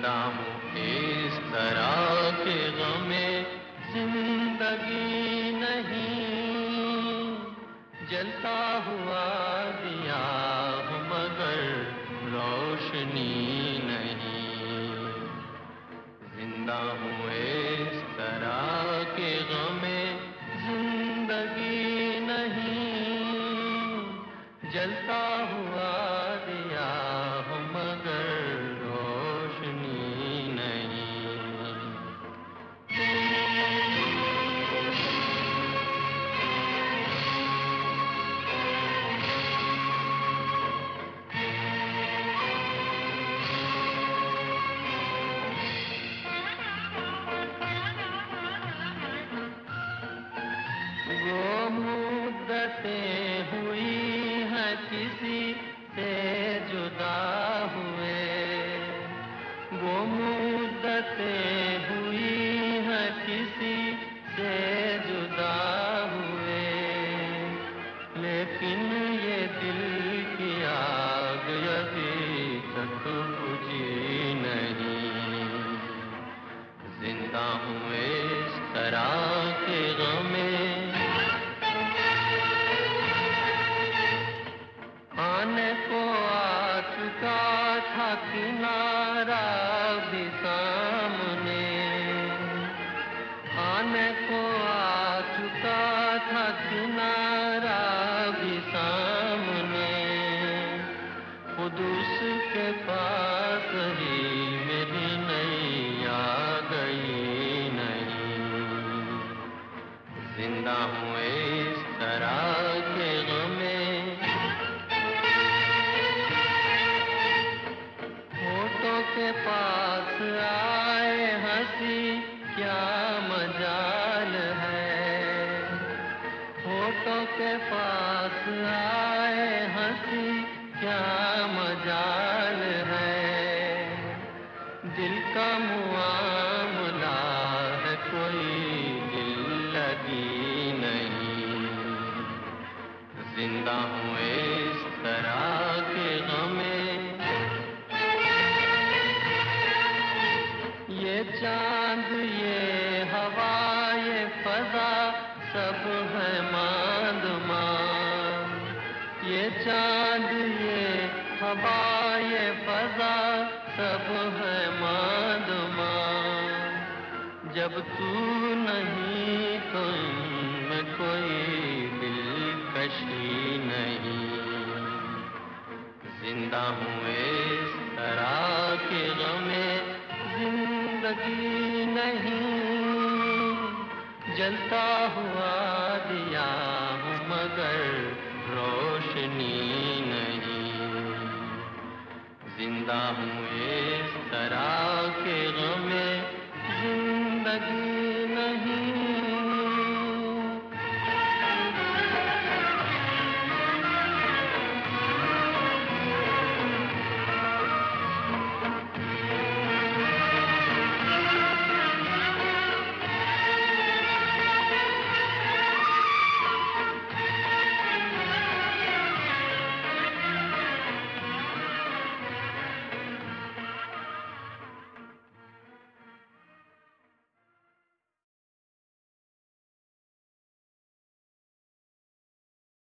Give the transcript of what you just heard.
नाम इस तरह के गमे ज़िंदगी नहीं। जलता हुआ दिया मगर रोशनी नहीं। ज़िंदा हूँ इस तरह के गमे ज़िंदगी नहीं। जलता मुद्दतें हुई हैं किसी से जुदा हुए। लेकिन ये दिल की आग अभी तक बुझी नहीं। ज़िंदा हूँ इस तरह के गमे। आने को आ चुका था किनारा भी सामने। आने को आ चुका था किनारा भी सामने। खुद उसके पास ही हँसी, क्या मजाल है? होठों के पास आए हँसी, क्या मजाल है? दिल का मुआमला है, कोई दिल लगी नहीं। ज़िंदा हूँ चाँद ये हवा, ये फजा, सब है मांद मान ये चाँद, ये हवा, ये फजा, सब है मांद मान जब तू नहीं तो इनमें कोई दिलकशी नहीं। ज़िंदा हूँ ज़िंदगी नहीं। जलता हुआ दिया हूँ, मगर रोशनी नहीं। ज़िंदा हूँ इस तरह के गमे ज़िंदगी